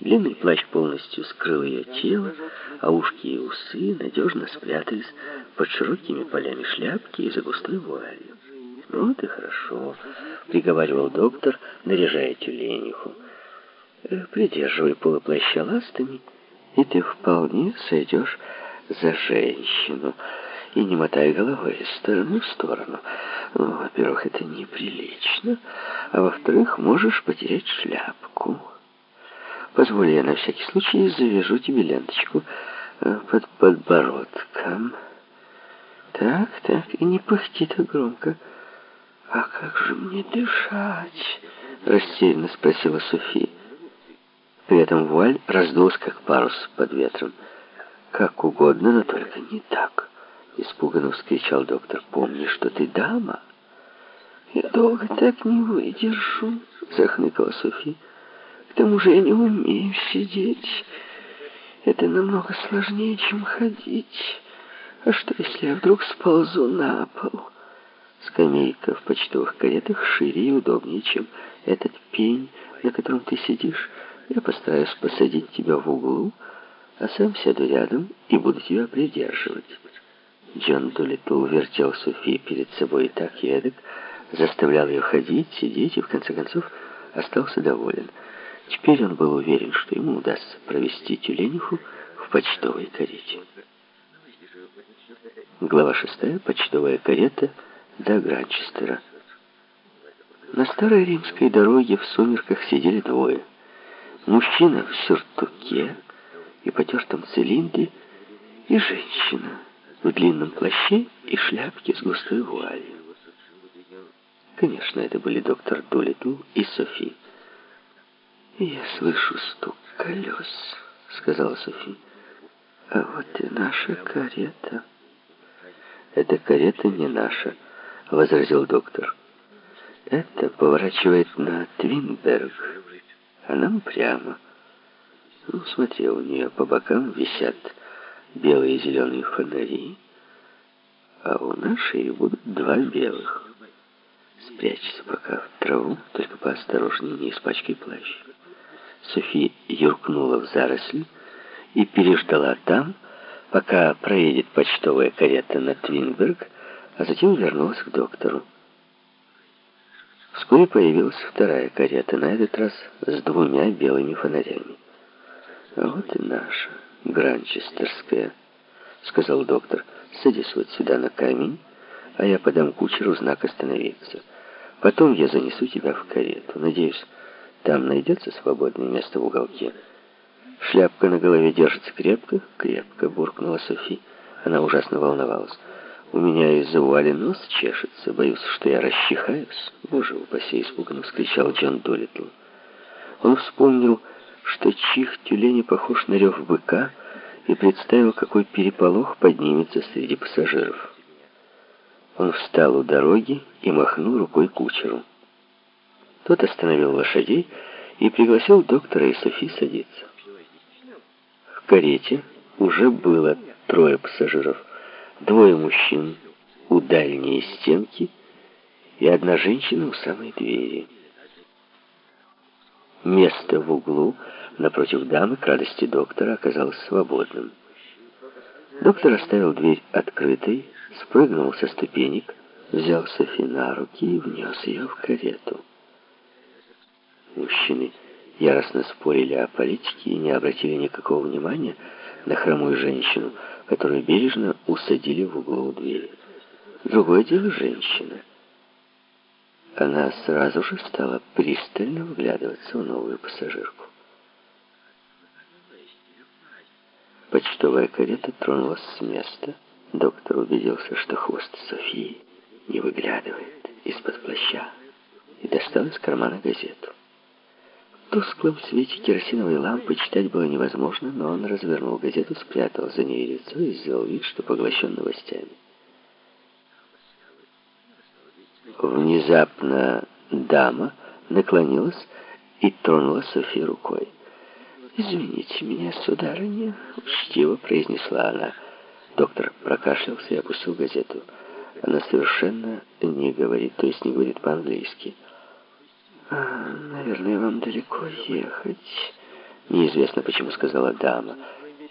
Длинный плащ полностью скрыл ее тело, а ушки и усы надежно спрятались под широкими полями шляпки и за густой вуалью. «Вот и хорошо», — приговаривал доктор, наряжая тюлениху. «Э, «Придерживай полуплаща ластами, и ты вполне сойдешь за женщину. И не мотай головой из стороны в сторону. Ну, во-первых, это неприлично, а во-вторых, можешь потерять шляпку». Позволь, я на всякий случай завяжу тебе ленточку э, под подбородком. Так, так, и не пыхти так громко. А как же мне дышать? Растерянно спросила София. При этом вуаль раздулась, как парус под ветром. «Как угодно, но только не так!» Испуганно вскричал доктор. «Помни, что ты дама!» «Я долго так не выдержу!» Захныкала София. Тому же я не умею сидеть. Это намного сложнее, чем ходить. А что, если я вдруг сползу на пол? Скамейка в почтовых каретах шире и удобнее, чем этот пень, на котором ты сидишь. Я постараюсь посадить тебя в углу, а сам сяду рядом и буду тебя придерживать. Джон Дулитл вертел Софи перед собой и так эдак, заставлял ее ходить, сидеть и, в конце концов, остался доволен. Теперь он был уверен, что ему удастся провести тюлениху в почтовой карете. Глава шестая. Почтовая карета до Гранчестера. На старой римской дороге в сумерках сидели двое. Мужчина в сюртуке и потертом цилиндре, и женщина в длинном плаще и шляпке с густой вуалью. Конечно, это были доктор Дулитл и Софи. «Я слышу стук колес», — сказала Софи. «А вот и наша карета». «Эта карета не наша», — возразил доктор. «Это поворачивает на Твинберг, а нам прямо. Ну, смотри, у нее по бокам висят белые и зеленые фонари, а у нашей будут два белых. Спрячься пока в траву, только поосторожнее, не испачкай плащ». Софи юркнула в заросли и переждала там, пока проедет почтовая карета на Твинберг, а затем вернулась к доктору. Вскоре появилась вторая карета, на этот раз с двумя белыми фонарями. «А вот и наша, Гранчестерская», — сказал доктор. «Садись вот сюда на камень, а я подам кучеру знак остановиться. Потом я занесу тебя в карету. Надеюсь, там найдется свободное место в уголке. Шляпка на голове держится крепко, крепко, буркнула Софи. Она ужасно волновалась. У меня из-за вуали нос чешется. Боюсь, что я расчихаюсь. Боже упаси, испуганно вскричал Джон Долитл. Он вспомнил, что чих тюлени похож на рев быка, и представил, какой переполох поднимется среди пассажиров. Он встал у дороги и махнул рукой кучеру. Тот остановил лошадей и пригласил доктора и Софи садиться. В карете уже было трое пассажиров. Двое мужчин у дальней стенки и одна женщина у самой двери. Место в углу напротив дамы к радости доктора оказалось свободным. Доктор оставил дверь открытой, спрыгнул со ступенек, взял Софи на руки и внес ее в карету. Мужчины яростно спорили о политике и не обратили никакого внимания на хромую женщину, которую бережно усадили в углу двери. Другое дело женщина. Она сразу же стала пристально вглядываться в новую пассажирку. Почтовая карета тронулась с места. Доктор убедился, что хвост Софии не выглядывает из-под плаща и достал из кармана газету. Тусклом свете керосиновой лампы читать было невозможно, но он развернул газету, спрятал за ней лицо и сделал вид, что поглощен новостями. Внезапно дама наклонилась и тронула Софи рукой. «Извините меня, сударыня», — учтиво произнесла она. Доктор прокашлялся и опустил газету. Она совершенно не говорит, то есть не говорит по-английски. А, «Наверное, вам далеко ехать», — Неизвестно, почему сказала дама.